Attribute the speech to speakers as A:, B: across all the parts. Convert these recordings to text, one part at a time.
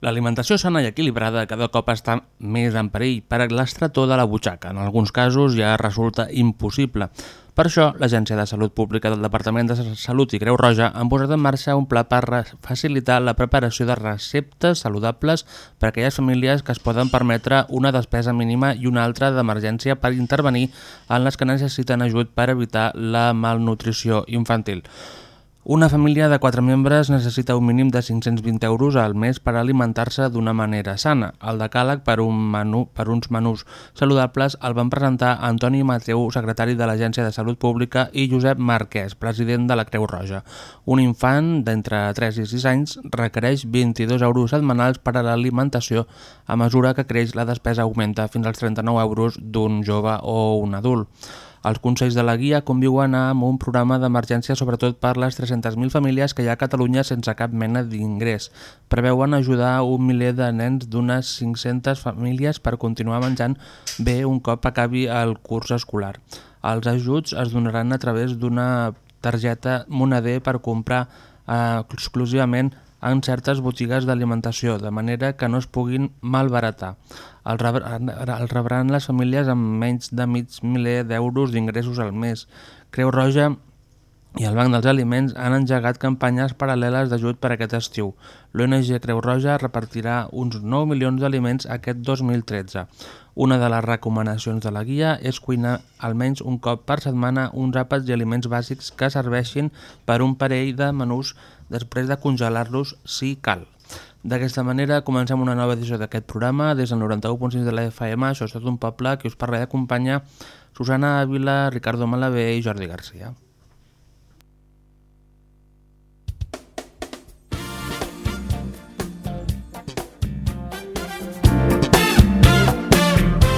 A: L'alimentació sana i equilibrada cada cop està més en perill per l'estretor de la butxaca. En alguns casos ja resulta impossible. Per això, l'Agència de Salut Pública del Departament de Salut i Creu Roja han posat en marxa un pla per facilitar la preparació de receptes saludables per a aquelles famílies que es poden permetre una despesa mínima i una altra d'emergència per intervenir en les que necessiten ajut per evitar la malnutrició infantil. Una família de 4 membres necessita un mínim de 520 euros al mes per alimentar-se d'una manera sana. El decàleg per, un menú, per uns menús saludables el van presentar Antoni Mateu, secretari de l'Agència de Salut Pública, i Josep Marquès, president de la Creu Roja. Un infant d'entre 3 i 6 anys requereix 22 euros setmanals per a l'alimentació a mesura que creix la despesa augmenta fins als 39 euros d'un jove o un adult. Els Consells de la Guia conviuen amb un programa d'emergència sobretot per les 300.000 famílies que hi ha a Catalunya sense cap mena d'ingrés. Preveuen ajudar un miler de nens d'unes 500 famílies per continuar menjant bé un cop acabi el curs escolar. Els ajuts es donaran a través d'una targeta moneder per comprar eh, exclusivament en certes botigues d'alimentació, de manera que no es puguin malbaratar. El rebran, el rebran les famílies amb menys de mig miler d'euros d'ingressos al mes. Creu Roja i el Banc dels Aliments han engegat campanyes paral·leles d'ajut per aquest estiu. L'ONG Creu Roja repartirà uns 9 milions d'aliments aquest 2013. Una de les recomanacions de la guia és cuinar almenys un cop per setmana uns àpats i aliments bàsics que serveixin per un parell de menús després de congelar-los si cal. D'aquesta manera comencem una nova edició d'aquest programa des del 91.6 de la FM, això és tot un poble, que us parla d'acompanyar Susana Ávila, Ricardo Malabé i Jordi Garcia.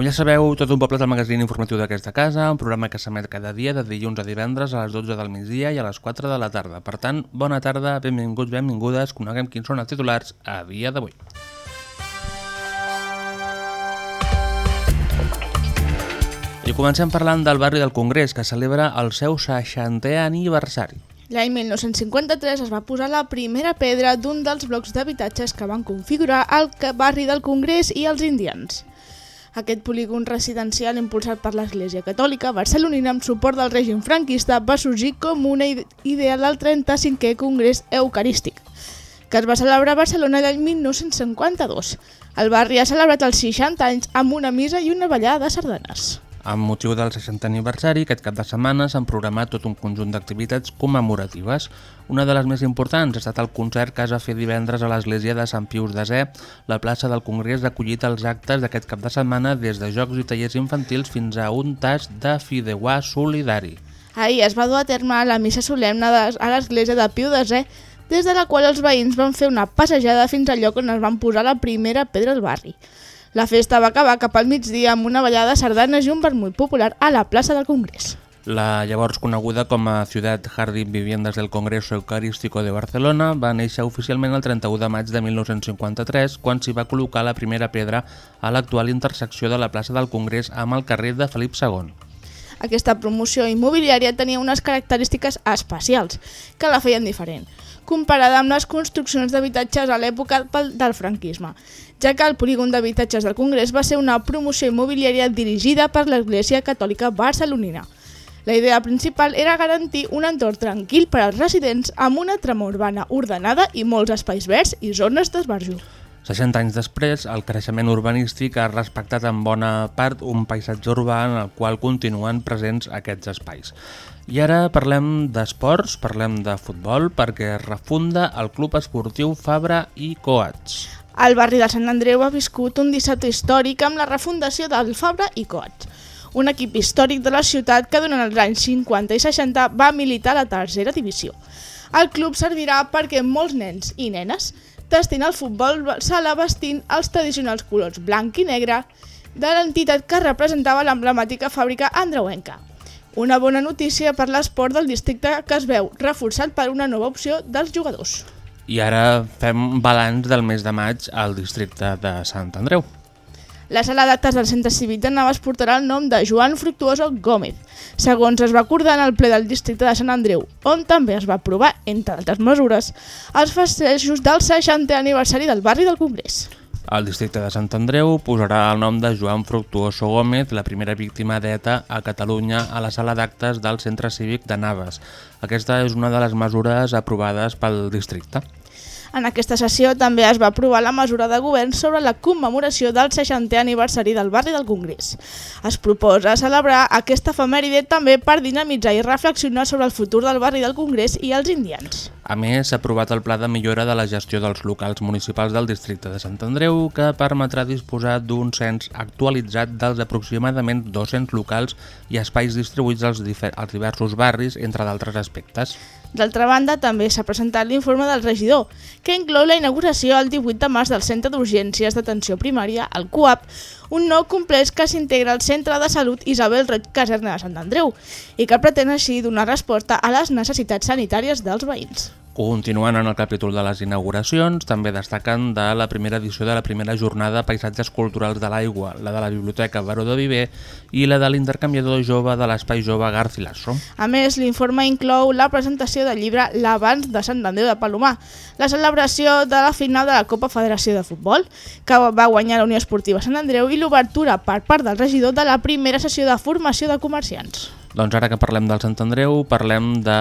A: Com ja sabeu, tot un poble és el magazín informatiu d'aquesta casa, un programa que s'emet cada dia de dilluns a divendres a les 12 del migdia i a les 4 de la tarda. Per tant, bona tarda, benvinguts, benvingudes, coneguem quins són els titulars a dia d'avui. I comencem parlant del barri del Congrés, que celebra el seu 60è aniversari.
B: L'any 1953 es va posar la primera pedra d'un dels blocs d'habitatges que van configurar el barri del Congrés i els indians. Aquest polígon residencial impulsat per l'Església Catòlica barcelonina amb suport del règim franquista va sorgir com una idea del 35è Congrés Eucarístic, que es va celebrar a Barcelona l'any 1952. El barri ha celebrat els 60 anys amb una missa i una ballada de sardanes.
A: Amb motiu del 60 aniversari, aquest cap de setmana s'han programat tot un conjunt d'activitats commemoratives. Una de les més importants ha estat el concert que es va fer divendres a l'església de Sant Pius de Zé. La plaça del Congrés ha acollit els actes d'aquest cap de setmana des de jocs i tallers infantils fins a un tas de fideuà solidari.
B: Ahir es va dur a terme la missa solemne a l'església de Piu de Zé, des de la qual els veïns van fer una passejada fins al lloc on es van posar la primera pedra al barri. La festa va acabar cap al migdia amb una ballada de sardanes i un vermut popular a la plaça del Congrés.
A: La llavors coneguda com a Ciutat Jardín Viviendas del Congreso Eucarístico de Barcelona va néixer oficialment el 31 de maig de 1953 quan s'hi va col·locar la primera pedra a l'actual intersecció de la plaça del Congrés amb el carrer de Felip II.
B: Aquesta promoció immobiliària tenia unes característiques especials que la feien diferent, comparada amb les construccions d'habitatges a l'època del franquisme, ja que el polígon d'habitatges del Congrés va ser una promoció immobiliària dirigida per l'Església Catòlica Barcelonina. La idea principal era garantir un entorn tranquil per als residents amb una trama urbana ordenada i molts espais verds i zones d'esbarjo.
A: 60 anys després, el creixement urbanístic ha respectat en bona part un paisatge urbà en el qual continuen presents aquests espais. I ara parlem d'esports, parlem de futbol, perquè refunda el Club Esportiu Fabra i Coats.
B: El barri de Sant Andreu ha viscut un dissabte històric amb la refundació del Fabra i Coats, un equip històric de la ciutat que durant els anys 50 i 60 va militar a la tercera divisió. El club servirà perquè molts nens i nenes tastin el futbol sala vestint els tradicionals colors blanc i negre de l'entitat que representava l'emblemàtica fàbrica andreuenca. Una bona notícia per l'esport del districte que es veu reforçat per una nova opció dels jugadors.
A: I ara fem balanç del mes de maig al districte de Sant Andreu.
B: La sala d'actes del Centre Cívic de Navas portarà el nom de Joan Fructuoso Gómez, segons es va acordar en el ple del districte de Sant Andreu, on també es va aprovar, entre altres mesures, els festejos del 60è aniversari del barri del Congrés.
A: El districte de Sant Andreu posarà el nom de Joan Fructuoso Gómez, la primera víctima d'ETA a Catalunya a la sala d'actes del Centre Cívic de Navas. Aquesta és una de les mesures aprovades pel districte.
B: En aquesta sessió també es va aprovar la mesura de govern sobre la commemoració del 60è aniversari del barri del Congrés. Es proposa celebrar aquesta efemèride també per dinamitzar i reflexionar sobre el futur del barri del Congrés i els indians.
A: A més, s'ha aprovat el pla de millora de la gestió dels locals municipals del districte de Sant Andreu que permetrà disposar d'un cens actualitzat dels aproximadament 200 locals i espais distribuïts als, als diversos barris, entre d'altres aspectes.
B: D'altra banda, també s'ha presentat l'informe del regidor, que inclou la inauguració el 18 de març del Centre d'Urgències d'Atenció Primària, el CUAP, un nou complex que s'integra al Centre de Salut Isabel Roig Caserna de Sant Andreu i que pretén així donar resposta a les necessitats sanitàries dels veïns.
A: Continuant en el capítol de les inauguracions, també destaquen de la primera edició de la primera jornada Paisatges Culturals de l'Aigua, la de la Biblioteca Baró de Viver i la de l'intercanviador jove de l'Espai Jove Garcilaso.
B: A més, l'informe inclou la presentació del llibre L'Abans de Sant Andreu de Palomar, la celebració de la final de la Copa Federació de Futbol, que va guanyar la Unió Esportiva Sant Andreu i l'obertura per part del regidor de la primera sessió de formació de comerciants.
A: Doncs ara que parlem del Sant Andreu, parlem de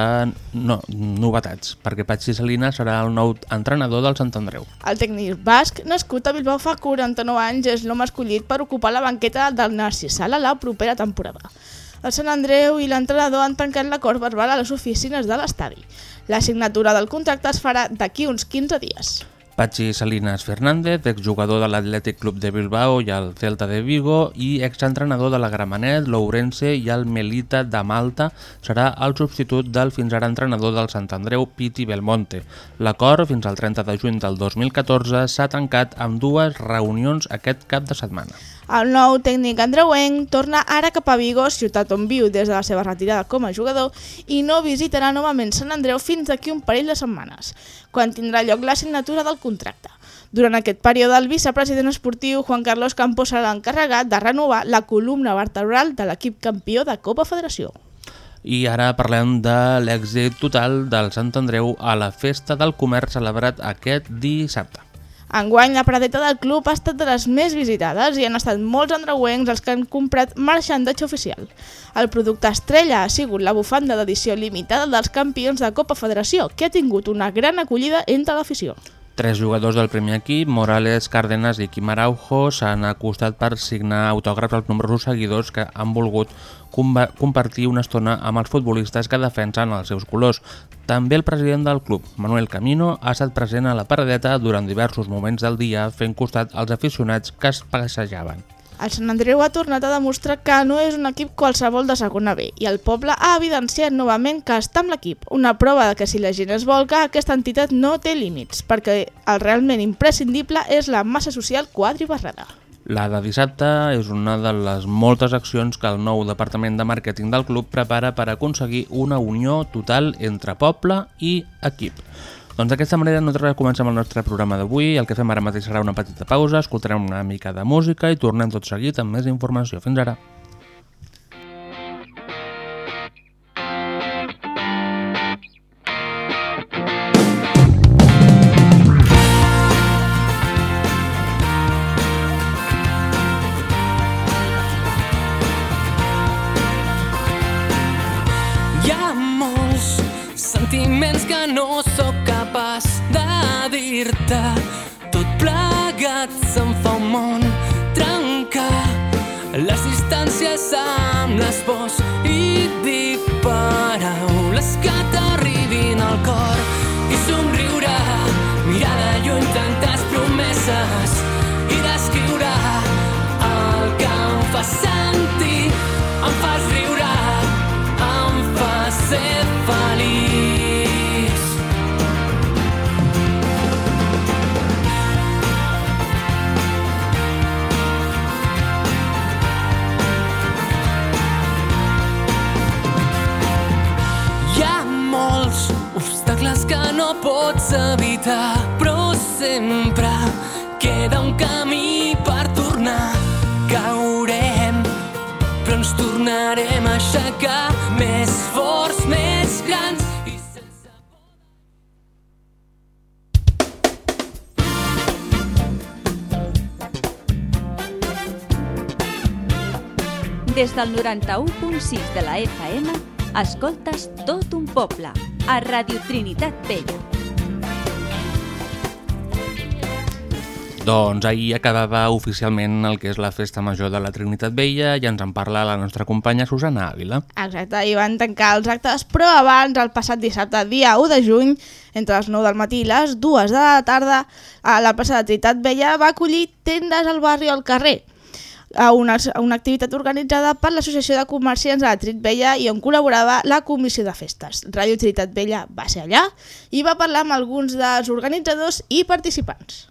A: no, novetats, perquè Patxi Salina serà el nou entrenador del Sant Andreu.
B: El tècnic basc, nascut a Bilbao fa 49 anys, és l'home escollit per ocupar la banqueta del Narcís Sala la propera temporada. El Sant Andreu i l'entrenador han tancat l'acord verbal a les oficines de l'estadi. La signatura del contracte es farà d'aquí uns 15 dies.
A: Patxi Salinas Fernández, exjugador de l'Atlètic Club de Bilbao i el Celta de Vigo i exentrenador de la Gramenet, l'Ourense i el Melita de Malta, serà el substitut del fins ara entrenador del Sant Andreu, Piti Belmonte. L'acord, fins al 30 de juny del 2014, s'ha tancat amb dues reunions aquest cap de setmana.
B: El nou tècnic andreuenc torna ara cap a Vigo, ciutat on viu des de la seva retirada com a jugador, i no visitarà novament Sant Andreu fins d'aquí un parell de setmanes, quan tindrà lloc la signatura del contracte. Durant aquest període, el vicepresident esportiu Juan Carlos Campos serà l'encarregat de renovar la columna vertebral de l'equip campió de Copa Federació.
A: I ara parlem de l'èxit total del Sant Andreu a la Festa del Comerç celebrat aquest dissabte.
B: Enguany, la pradeta del club ha estat de les més visitades i han estat molts andreuencs els que han comprat marxandatge oficial. El producte estrella ha sigut la bufanda d'edició limitada dels campions de Copa Federació, que ha tingut una gran acollida entre l'afició.
A: Tres jugadors del primer equip, Morales, Cárdenas i Quim Araujo, s'han acostat per signar autògrafs als nombrosos seguidors que han volgut compartir una estona amb els futbolistes que defensen els seus colors. També el president del club, Manuel Camino, ha estat present a la paradeta durant diversos moments del dia fent costat als aficionats que es passejaven.
B: El Sant Andreu ha tornat a demostrar que no és un equip qualsevol de segona B i el poble ha evidenciat novament que està amb l'equip. Una prova de que si la gent es volca, aquesta entitat no té límits, perquè el realment imprescindible és la massa social quadribarrada.
A: La de dissabte és una de les moltes accions que el nou departament de màrqueting del club prepara per aconseguir una unió total entre poble i equip. Doncs d'aquesta manera nosaltres comencem el nostre programa d'avui. El que fem ara mateix serà una petita pausa, escoltarem una mica de música i tornem tot seguit amb més informació. Fins ara.
C: Hi ha molts sentiments que no de dir-te tot plegat se'n fa un
D: món del 91.6 de la FM, escoltes tot un poble, a Radio Trinitat Vella.
A: Doncs ahir acabava oficialment el que és la Festa Major de la Trinitat Vella i ens en parla la nostra companya Susana Ávila.
B: Exacte, i van tancar els actes, però abans, el passat dissabte, dia 1 de juny, entre les 9 del matí i les 2 de la tarda, a la plaça de Trinitat Vella va acollir tendes al barri al carrer, a una, a una activitat organitzada per l'Associació de Comerciants de la Trit Vella i on col·laborava la Comissió de Festes. Ràdio Trinitat Vella va ser allà i va parlar amb alguns dels organitzadors i participants.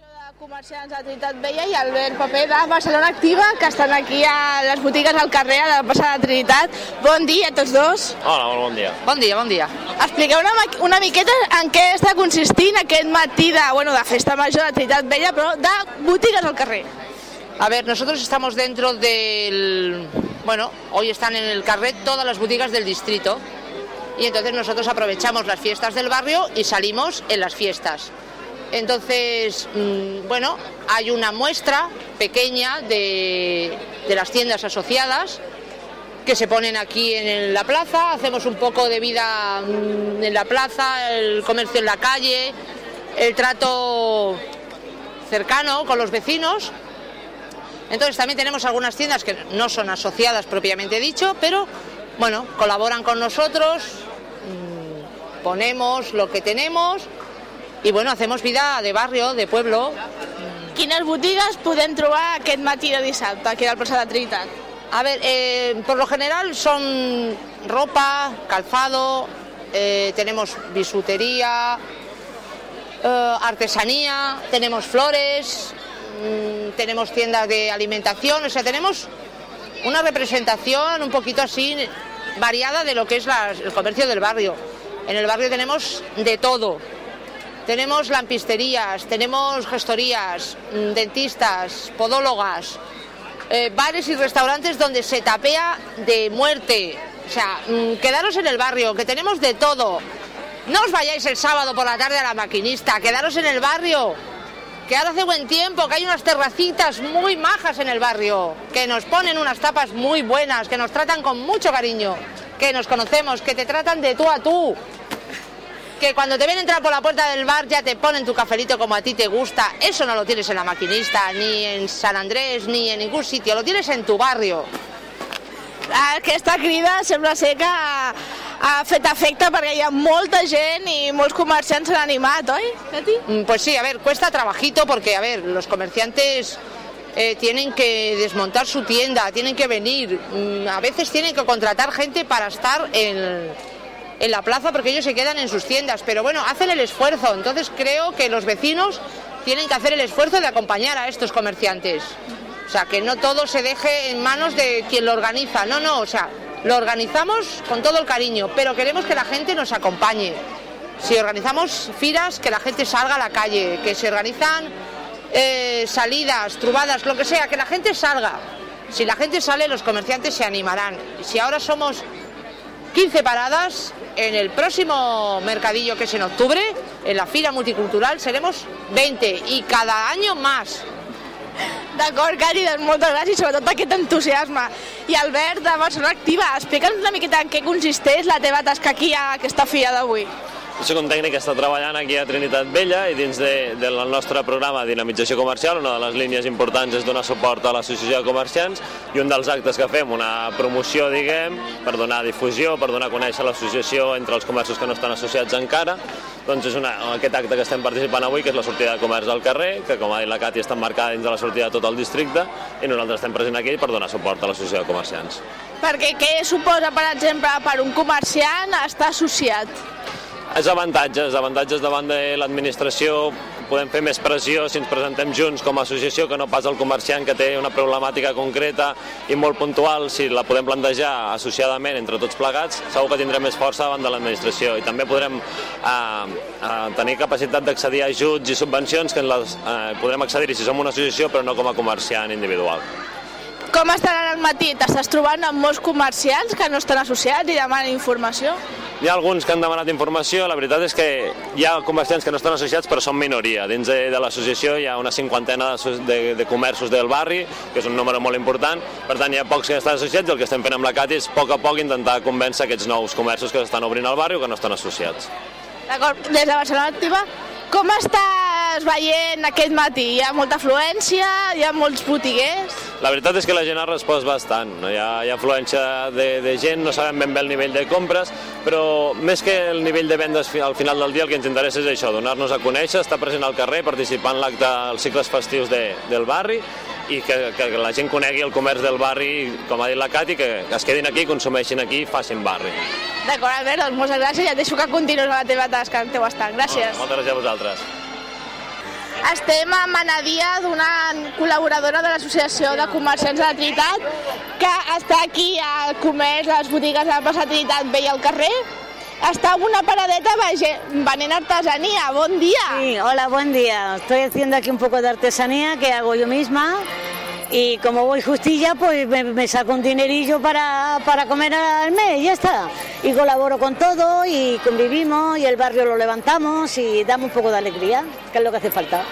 B: de Comerciants de Trinitat Vella i Albert Paper de Barcelona Activa, que estan aquí a les botigues al carrer, a la plaça de Trinitat. Bon dia a tots dos.
E: Hola, molt bon dia.
F: Bon dia, bon dia.
B: Expliqueu una, una miqueta en què està consistint aquest matí de, bueno, de festa major de Trinitat Vella, però de botigues al carrer.
F: A ver, nosotros estamos dentro del... Bueno, hoy están en el carret todas las boutiques del distrito y entonces nosotros aprovechamos las fiestas del barrio y salimos en las fiestas. Entonces, mm, bueno, hay una muestra pequeña de, las tiendas asociadas que se ponen aquí en la plaza, hacemos un poco de vida mm, en la plaza, el comercio en la calle, el trato cercano con los vecinos. Entonces también tenemos algunas tiendas que no son asociadas propiamente dicho, pero bueno, colaboran con nosotros, mm, ponemos lo que tenemos y bueno, hacemos vida de barrio, de pueblo.
B: Quines botigues podem trobar aquest matí de dissabte aquí al plaça de Trinitat?
F: A ver, eh, por lo general son ropa, calzado, eh, tenemos bisutería, eh, artesanía, tenemos flores, mm, tenemos tiendas de alimentación, o sea, tenemos una representación un poquito así variada de lo que es la- el comercio del barrio. En el barrio tenemos de todo. Tenemos lampisterías, tenemos gestorías, mm, dentistas, podólogas, eh, bares y restaurantes donde se tapea de muerte. O sea, mm, quedaros en el barrio, que tenemos de todo. No os vayáis el sábado por la tarde a la maquinista, quedaros en el barrio. Que ahora hace buen tiempo, que hay unas terracitas muy majas en el barrio, que nos ponen unas tapas muy buenas, que nos tratan con mucho cariño, que nos conocemos, que te tratan de tú a tú. Que cuando te ven entrar por la puerta del bar ya te ponen tu cafelito como a ti te gusta. Eso no lo tienes en la maquinista, ni en San Andrés, ni en ningún sitio. Lo tienes en tu barrio.
B: Aquesta crida sembla ser que ha, fet efecte perquè hi ha molta gent i molts comerciants s'han animat, oi?
F: Mm, Pues sí, a ver, cuesta trabajito porque, a ver, los comerciantes eh, tienen que desmontar su tienda, tienen que venir, mm, a veces tienen que contratar gente para estar en, en la plaza porque ellos se quedan en sus tiendas, pero bueno, hacen el esfuerzo, entonces creo que los vecinos tienen que hacer el esfuerzo de acompañar a estos comerciantes. O sea, que no todo se deje en manos de quien lo organiza, no, no, o sea, lo organizamos con todo el cariño, pero queremos que la gente nos acompañe. Si organizamos firas, que la gente salga a la calle, que se organizan eh, salidas, trubadas, lo que sea, que la gente salga. Si la gente sale, los comerciantes se animarán. Si ahora somos 15 paradas, en el próximo mercadillo que es en octubre, en la fila multicultural, seremos 20 y cada año más.
B: D'acord, Cari, doncs moltes gràcies, sobretot aquest entusiasme. I Albert, de Barcelona Activa, explica'ns una miqueta en què consisteix la teva tasca aquí a aquesta fira d'avui.
E: Soc un tècnic que està treballant aquí a Trinitat Vella i dins de, del nostre programa Dinamització Comercial, una de les línies importants és donar suport a l'associació de comerciants i un dels actes que fem, una promoció, diguem, per donar difusió, per donar a conèixer l'associació entre els comerços que no estan associats encara, doncs és una, aquest acte que estem participant avui, que és la sortida de comerç al carrer, que com ha dit la Cati està emmarcada dins de la sortida de tot el districte, i nosaltres estem present aquí per donar suport a l'associació de comerciants.
B: Perquè què suposa, per exemple, per un comerciant estar associat?
E: És avantatges, avantatges davant de l'administració. Podem fer més pressió si ens presentem junts com a associació que no pas el comerciant que té una problemàtica concreta i molt puntual, si la podem plantejar associadament entre tots plegats, segur que tindrem més força davant de l'administració. I també podrem eh, eh, tenir capacitat d'accedir a ajuts i subvencions que les, eh, podrem accedir si som una associació però no com a comerciant individual.
B: Com estan al matí? T'estàs trobant amb molts comerciants que no estan associats i demanen informació?
E: Hi ha alguns que han demanat informació, la veritat és que hi ha comerciants que no estan associats però són minoria. Dins de, de l'associació hi ha una cinquantena de, de, de comerços del barri, que és un número molt important, per tant hi ha pocs que estan associats i el que estem fent amb la Cati és a poc a poc intentar convèncer aquests nous comerços que s'estan obrint al barri o que no estan associats.
B: D'acord, des de Barcelona Activa, com estàs veient aquest matí? Hi ha molta afluència? Hi ha molts botiguers?
E: La veritat és que la gent ha respost bastant. Hi ha, hi ha afluència de, de gent, no sabem ben bé el nivell de compres, però més que el nivell de vendes al final del dia el que ens interessa és això, donar-nos a conèixer, estar present al carrer, participar en l'acte als cicles festius de, del barri i que, que la gent conegui el comerç del barri, com ha dit la Cati, que es quedin aquí, consumeixin aquí, facin barri.
B: D'acord, Albert, doncs moltes gràcies i et deixo que continuïs amb la teva tasca, el teu estant. Gràcies.
E: Moltes gràcies a vosaltres.
B: Estem amb Anna Díaz, una col·laboradora de l'Associació de Comerciants de la Trinitat, que està aquí al comerç, a les botigues de la plaça Trinitat Vella al carrer. Amb una paradeta venent artesania. Bon dia!
G: Sí, hola, buen día. Estoy haciendo aquí un poco de artesanía que hago yo misma y como voy justilla, pues me, me saco un dinerillo para, para comer al mes, ya está. Y colaboro con todo y convivimos y el barrio lo levantamos y damos un poco de alegría, que es lo que hace falta.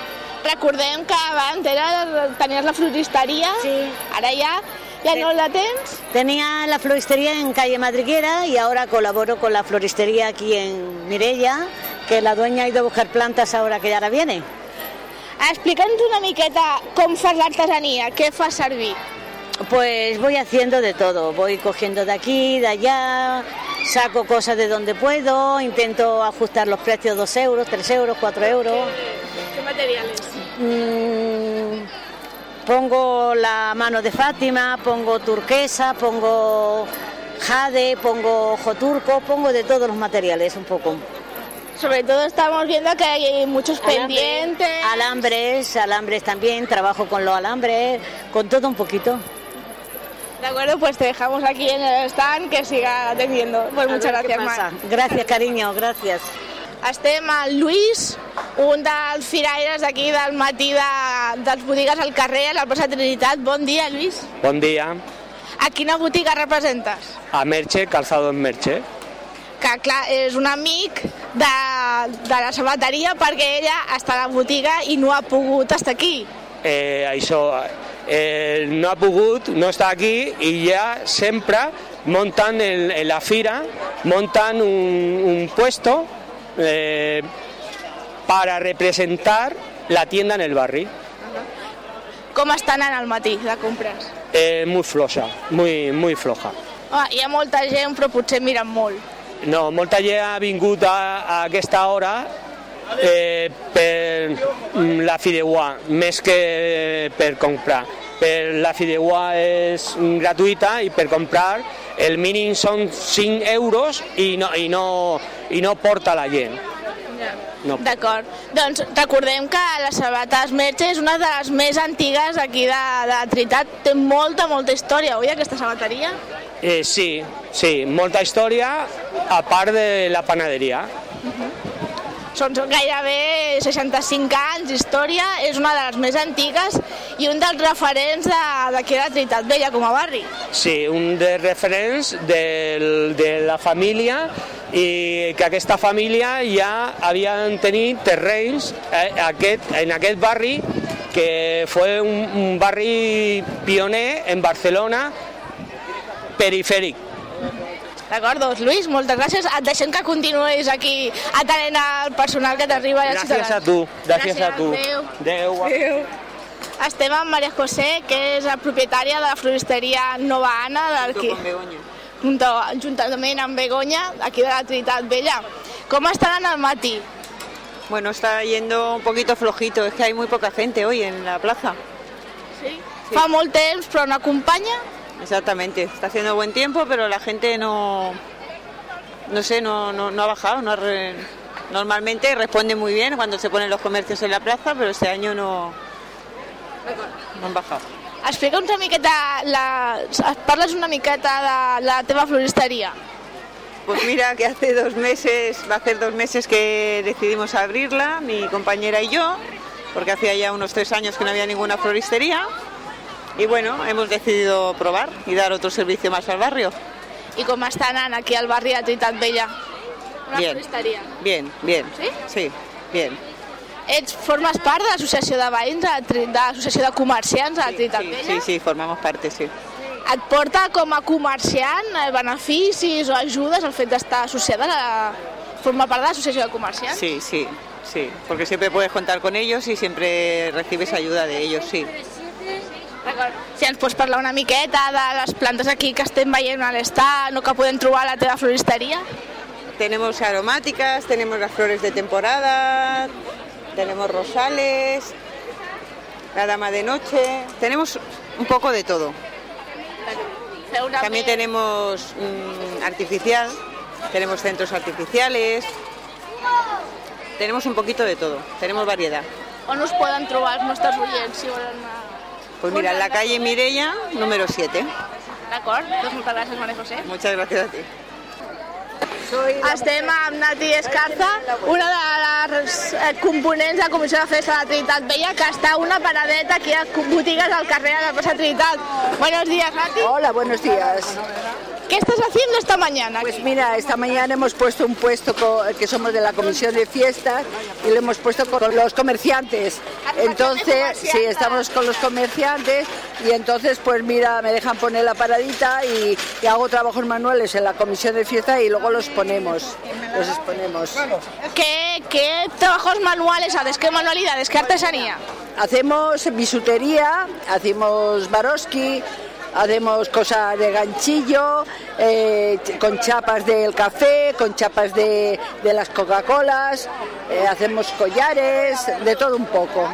B: Recordem que abans era, tenies la floristeria,
G: Sí.
B: ara ja, ja no la tens.
G: Tenía la floristería en calle Madriguera y ahora colaboro con la floristería aquí en Mirella, que la dueña ha ido a buscar plantas ahora que ya ahora viene.
B: Explica'ns una miqueta com fas l'artesania, què fas servir.
G: Pues voy haciendo de todo, voy cogiendo de aquí, de allá, saco cosas de donde puedo, intento ajustar los precios 2 euros, 3 euros, 4 euros.
B: Què materials?
G: Mm, pongo la mano de Fátima, pongo turquesa, pongo jade, pongo ojo turco, pongo de todos los materiales un poco.
B: Sobre todo estamos viendo que hay muchos pendientes.
G: Alambres, alambres también, trabajo con los alambres, con todo un poquito.
B: De acuerdo, pues te dejamos aquí en el stand que siga atendiendo. Pues muchas gracias. Mar.
G: Gracias, cariño, gracias.
B: Estem amb Lluís, un dels firaires d'aquí del matí de, dels botigues al carrer, a la plaça Trinitat. Bon dia, Lluís.
H: Bon dia,
B: A quina botiga representes?
H: a Merche, Calzado en Merche.
B: Que, clar, és un amic de, de la sabateria perquè ella està a la botiga i no ha pogut estar aquí.
H: Eh, això, eh, no ha pogut, no està aquí i ja sempre montan en, en la fira, montan un, un puesto eh, para representar la tienda en el barri.
B: Com estan anant al matí de compres?
H: Eh, muy floja, muy, muy floja.
B: Ah, hi ha molta gent, però potser miren molt.
H: No, molta gent ha vingut a, a aquesta hora eh, per mm, la fideuà, més que per comprar. Per la fideuà és gratuïta i per comprar el mínim són 5 euros i no, i no, i no porta la gent. No.
B: D'acord. Doncs recordem que la Sabates Merche és una de les més antigues aquí de, de Trinitat. Té molta, molta història, oi, aquesta sabateria?
H: Eh, sí, sí, molta història a part de la panaderia.
B: Són gairebé 65 anys d'història, és una de les més antigues i un dels referents d'aquí de, de Trinitat Vella com a barri.
H: Sí, un dels referents del, de la família i que aquesta família ja havien tenit terrenys eh, aquest, en aquest barri que fue un, un barri pioner en Barcelona perifèric.
B: D'acord, doncs Lluís, moltes gràcies. Et deixem que continuïs aquí atenent al personal que t'arriba.
H: Gràcies a tu, gràcies a tu.
B: Adéu.
H: Adéu.
B: Adéu. Estem amb Maria José, que és la propietària de la floristeria Nova Anna, d'aquí. Junto, juntament amb Begoña, aquí de la Trinitat Vella. Com estan al matí?
I: Bueno, está yendo un poquito flojito, es que hay muy poca gente hoy en la plaza.
B: Sí? Fa molt temps, però no acompanya?
I: Exactamente, está haciendo buen tiempo, pero la gente no, no sé, no, no, no ha bajado, no ha re- Normalmente responde muy bien cuando se ponen los comercios en la plaza, pero este año no, no han bajado.
B: Explica una miqueta, la... parles una miqueta de la teva floristeria.
I: Pues mira que hace dos meses, va a hacer dos meses que decidimos abrirla, mi compañera y yo, porque hacía ya unos tres años que no había ninguna floristería. Y bueno, hemos decidido probar y dar otro servicio más al barrio.
B: I com està anant aquí al barri de Vella? Una
I: Bien. Bien, bien.
B: Sí?
I: Sí, bien.
B: Ets, formes part de l'associació de veïns, de, l'associació de comerciants de Trinitat Vella?
I: Sí, sí, formamos parte, sí.
B: Et porta com a comerciant eh, beneficis o ajudes el fet d'estar associada a la... formar part de l'associació de comerciants?
I: Sí, sí, sí. Porque siempre puedes contar con ellos y siempre recibes ayuda de ellos, sí.
B: Si ens pots parlar una miqueta de les plantes aquí que estem veient a l'estat o que podem trobar a la teva floristeria?
I: Tenemos aromáticas, tenemos las flores de temporada, tenemos rosales, la dama de noche, tenemos un poco de todo. También tenemos mm, artificial, tenemos centros artificiales, tenemos un poquito de todo, tenemos variedad.
B: On us poden trobar els nostres oients si volen?
I: Pues mira, en la calle Mirella, número 7.
B: D'acord, doncs moltes gràcies, Maria José.
I: Muchas gracias a ti.
B: Estem amb Nati Escarza, una de les eh, components de la Comissió de Festa de Trinitat Vella, que està una paradeta aquí a botigues al carrer de la Plaza Trinitat. Buenos días, Nati.
J: Hola, buenos días.
B: ¿Qué estás haciendo esta mañana?
J: Pues mira, esta mañana hemos puesto un puesto que somos de la comisión de fiestas y lo hemos puesto con los comerciantes. Entonces, sí, estamos con los comerciantes y entonces, pues mira, me dejan poner la paradita y, y hago trabajos manuales en la comisión de fiesta y luego los ponemos, los exponemos.
B: ¿Qué, qué trabajos manuales haces? ¿Qué manualidades? ¿Qué artesanía?
J: Hacemos bisutería, hacemos baroski, hacemos cosas de ganchillo, eh, con chapas del café, con chapas de, de las Coca-Colas, eh, hacemos collares, de todo un poco.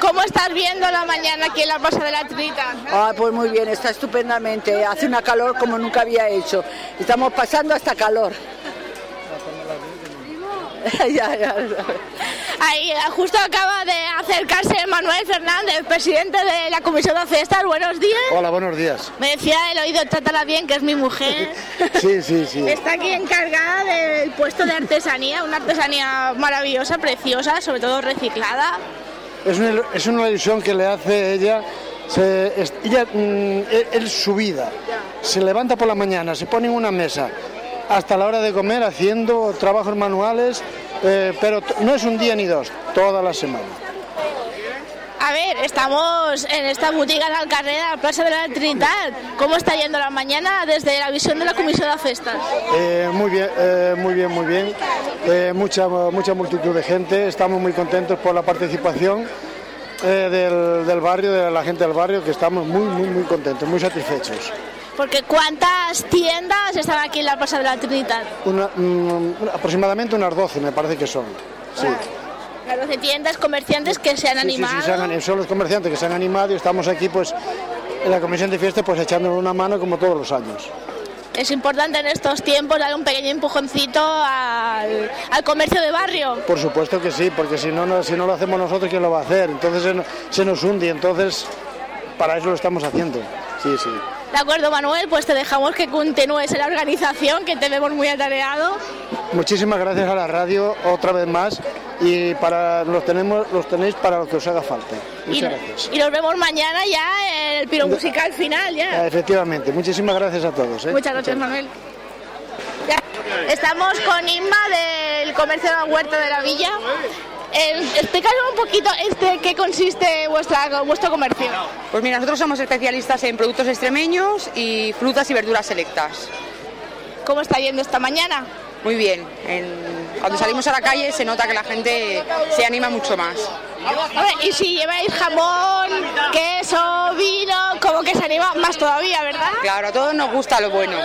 B: ¿Cómo estás viendo la mañana aquí en la Plaza de la Trinitat?
J: Ah, pues muy bien, está estupendamente, hace una calor como nunca había hecho. Estamos pasando hasta calor. Ya, ya.
B: Ahí, justo acaba de acercarse Manuel Fernández, presidente de la Comisión de Fiestas. Buenos días.
K: Hola, buenos días.
B: Me decía el oído, trátala bien, que es mi mujer.
K: Sí, sí, sí.
B: Está aquí encargada del puesto de artesanía, una artesanía maravillosa, preciosa, sobre todo reciclada.
K: Es una, es una ilusión que le hace ella. Se, es, ella mm, es su vida. Se levanta por la mañana, se pone en una mesa hasta la hora de comer haciendo trabajos manuales, eh, pero no es un día ni dos, toda la semana.
B: A ver, estamos en esta botiga al carrer de la Plaza de la Trinitat. ¿Cómo está yendo la mañana desde la visión de la Comisión de Festas?
K: Eh, muy bien, eh, muy bien, muy bien. Eh, mucha, mucha multitud de gente. Estamos muy contentos por la participación eh, del, del barrio, de la gente del barrio, que estamos muy, muy, muy contentos, muy satisfechos.
B: Porque ¿cuántas tiendas están aquí en la Plaza de la Trinitat?
K: Una- mm, aproximadamente unas 12 me parece que son. Sí.
B: Claro, de tiendas, comerciantes que se han
K: Sí, sí, sí,
B: animado.
K: se han- son los comerciantes que se han animado y estamos aquí pues en la comisión de fiesta pues echándonos una mano como todos los años.
B: Es importante en estos tiempos dar un pequeño empujoncito al, al comercio de barrio.
K: Por supuesto que sí, porque si no, no- si no lo hacemos nosotros, ¿quién lo va a hacer? Entonces se nos hunde, entonces para eso lo estamos haciendo. Sí, sí.
B: De acuerdo, Manuel, pues te dejamos que continúes en la organización, que te vemos muy atareado.
K: Muchísimas gracias a la radio otra vez más y para los tenemos los tenéis para lo que os haga falta.
B: Y,
K: Muchas gracias.
B: y nos vemos mañana ya en el piro musical final. ya.
K: Efectivamente, muchísimas gracias a todos. ¿eh?
B: Muchas gracias, Manuel. Ya. Estamos con Inma del comercio de la huerta de la villa. Eh, explícanos un poquito este qué consiste vuestra, vuestro comercio.
L: Pues mira, nosotros somos especialistas en productos extremeños y frutas y verduras selectas.
B: ¿Cómo está yendo esta mañana?
L: Muy bien. En- cuando salimos a la calle se nota que la gente se anima mucho más.
B: A ver, y si lleváis jamón, queso, vino, como que se anima más todavía, ¿verdad?
L: Claro, a todos nos gusta lo bueno.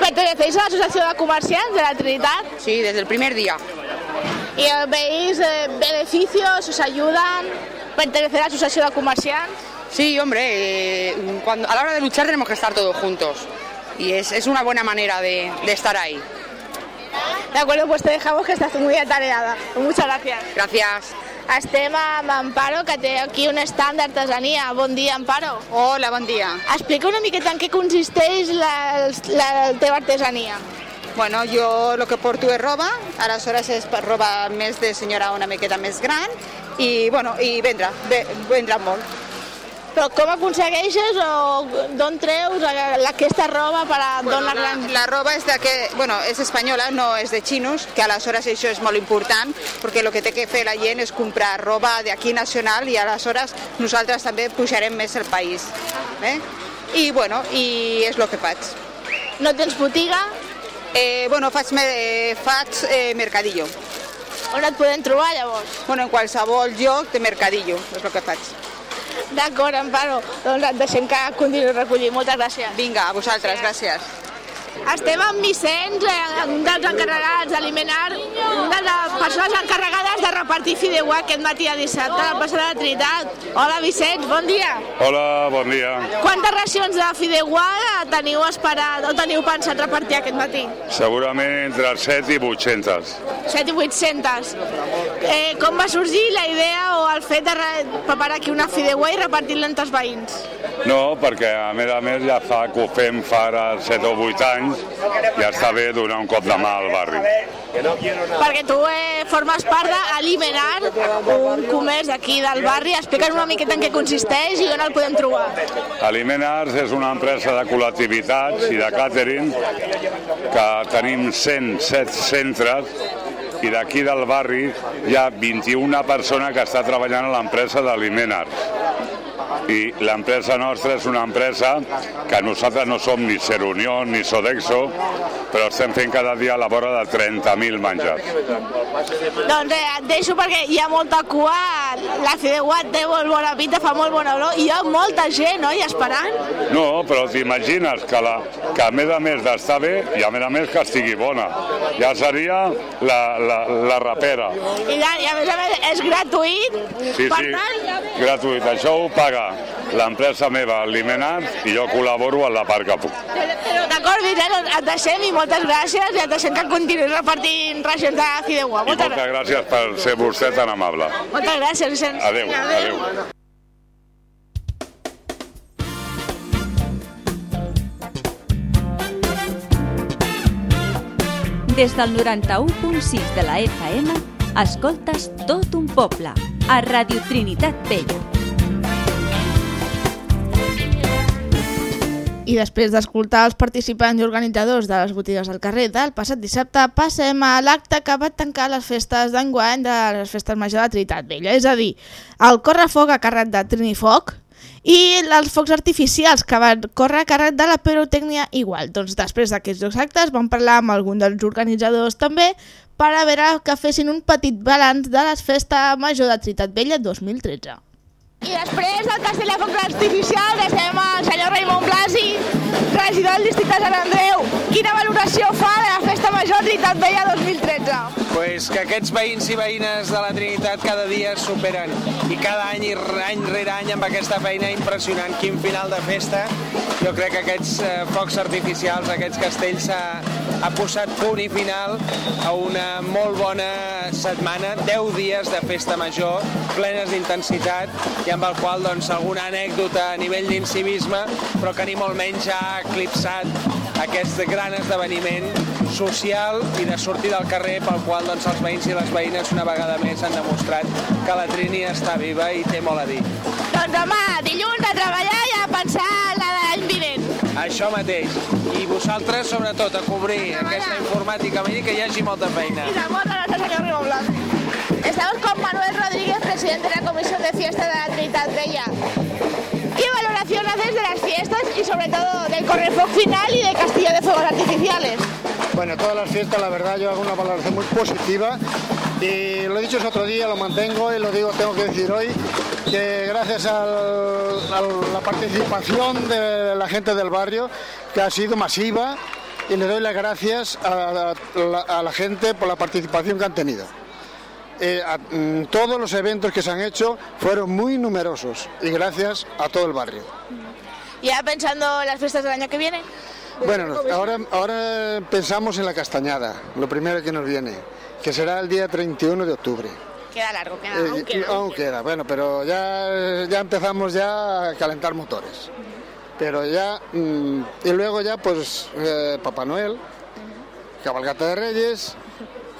B: ¿Pertenecéis a la Asociación de de la Trinitat?
L: Sí, desde el primer día.
B: ¿Y veis eh, beneficios, os ayudan? ¿Pertenecer a la Asociación de?
L: Sí, hombre, eh, cuando, a la hora de luchar tenemos que estar todos juntos. Y es, es una buena manera de, de estar ahí.
B: De acuerdo, pues te dejamos que estás muy atareada. Muchas gracias.
L: Gracias.
B: Estem amb Amparo, que té aquí un stand d'artesania. Bon dia, Amparo.
L: Hola, bon dia.
B: Explica una miqueta en què consisteix la, la, la teva artesania.
L: Bueno, jo el que porto és roba, aleshores és roba més de senyora una miqueta més gran i, bueno, i vendre, ve- vendre molt.
B: Però com aconsegueixes o d'on treus aquesta roba per a
L: Bueno,
B: donar
L: la, la roba és de que, bueno, és espanyola, no és de xinos, que aleshores això és molt important, perquè el que té que fer la gent és comprar roba d'aquí nacional i aleshores nosaltres també pujarem més el país. Eh? I, bueno, i és el que faig.
B: No tens botiga?
L: Eh, bueno, faig, me, faig eh, mercadillo.
B: On et podem trobar, llavors?
L: Bueno, en qualsevol lloc de mercadillo, és el que faig.
B: D'acord, Amparo. Doncs et deixem que continuï recollint. Moltes gràcies.
L: Vinga, a vosaltres, gràcies.
B: Estem amb Vicenç, eh, un dels encarregats d'Alimenar, una de les persones encarregades de repartir fideuà aquest matí a dissabte a la plaça de la Trinitat. Hola, Vicenç, bon dia.
M: Hola, bon dia.
B: Quantes racions de fideuà teniu esperat o teniu pensat repartir aquest matí?
M: Segurament entre 7 i 800.
B: 7 i 800. Eh, com va sorgir la idea o el fet de re- preparar aquí una fideuà i repartir-la entre els veïns?
M: No, perquè a més a més ja fa que ho fem fa ara 7 o 8 anys i està bé donar un cop de mà al barri.
B: Perquè tu eh, formes part d'Alimenar, un comerç aquí del barri. Explica'ns una miqueta en què consisteix i on el podem trobar.
M: Alimenars és una empresa de col·lectivitats i de càtering que tenim 107 centres i d'aquí del barri hi ha 21 persones que està treballant a l'empresa d'Alimenars. I l'empresa nostra és una empresa que nosaltres no som ni Ser Unió ni Sodexo, però estem fent cada dia a la vora de 30.000 menjars.
B: Doncs eh, et deixo perquè hi ha molta cua, la fideuà té molt bona pinta, fa molt bona olor, i hi ha molta gent, oi, esperant?
M: No, però t'imagines que, la, que a més a més d'estar bé i a més a més que estigui bona. Ja seria la, la, la rapera.
B: I, tant, i a més a més és gratuït,
M: Sí,
B: per
M: sí,
B: tant,
M: gratuït. Això ho paga l'empresa meva, Limenat, i jo col·laboro en la part que puc.
B: d'acord, Vicent, doncs et deixem i moltes gràcies i et deixem que continuïs repartint racions de fideuà.
M: I
B: Moltes,
M: moltes gràcies per ser vostè tan amable.
B: moltes gràcies, Vicenç.
M: Adéu, adéu.
D: Des del 91.6 de la FM, escoltes tot un poble, a Radio Trinitat Vella.
B: I després d'escoltar els participants i organitzadors de les botigues del carrer del passat dissabte, passem a l'acte que va tancar les festes d'enguany de les festes majors de Trinitat Vella, és a dir, el correfoc a càrrec de Trinifoc i els focs artificials que van córrer a càrrec de la pirotècnia igual. Doncs després d'aquests dos actes vam parlar amb algun dels organitzadors també per a veure que fessin un petit balanç de les festes major de Trinitat Vella 2013. I després del castell de focs artificials estem el senyor Raimon Blasi, regidor del districte de Sant Andreu.
N: Pues que aquests veïns i veïnes de la Trinitat cada dia superen i cada any i any rere any amb aquesta feina impressionant. Quin final de festa. Jo crec que aquests eh, focs artificials, aquests castells s'ha ha posat punt i final a una molt bona setmana, 10 dies de festa major, plenes d'intensitat i amb el qual doncs, alguna anècdota a nivell d'incivisme, però que ni molt menys ha eclipsat aquest gran esdeveniment social i de sortir del carrer pel qual doncs, els veïns i les veïnes una vegada més han demostrat que la Trini està viva i té molt a dir.
B: Doncs demà, dilluns, a treballar i a pensar en la de l'any vinent.
N: Això mateix. I vosaltres, sobretot, a cobrir aquesta informàtica i que hi hagi molta feina.
B: Y damos gracias, señor Rimo Blanco. Estamos con Manuel Rodríguez, presidente de la Comisión de Fiestas de la Trinidad Bella. ¿Qué valoración haces de las fiestas y sobre todo del correfoc final y de Castillo de Fuegos Artificiales?
K: Bueno, todas las fiestas, la verdad, yo hago una valoración muy positiva y lo he dicho ese otro día, lo mantengo y lo digo, tengo que decir hoy, que gracias a la participación de la gente del barrio, que ha sido masiva, y le doy las gracias a la gente por la participación que han tenido. Eh, a- mm, todos los eventos que se han hecho fueron muy numerosos y gracias a todo el barrio.
B: Ya pensando en las fiestas del año que viene.
K: Bueno, ahora, ahora pensamos en la castañada, lo primero que nos viene, que será el día 31 de octubre.
B: Queda largo, queda,
K: Eh,
B: aún queda.
K: aún queda, bueno, pero ya, ya empezamos ya a calentar motores. Pero ya, mm, y luego ya pues eh, Papá Noel, cabalgata de Reyes,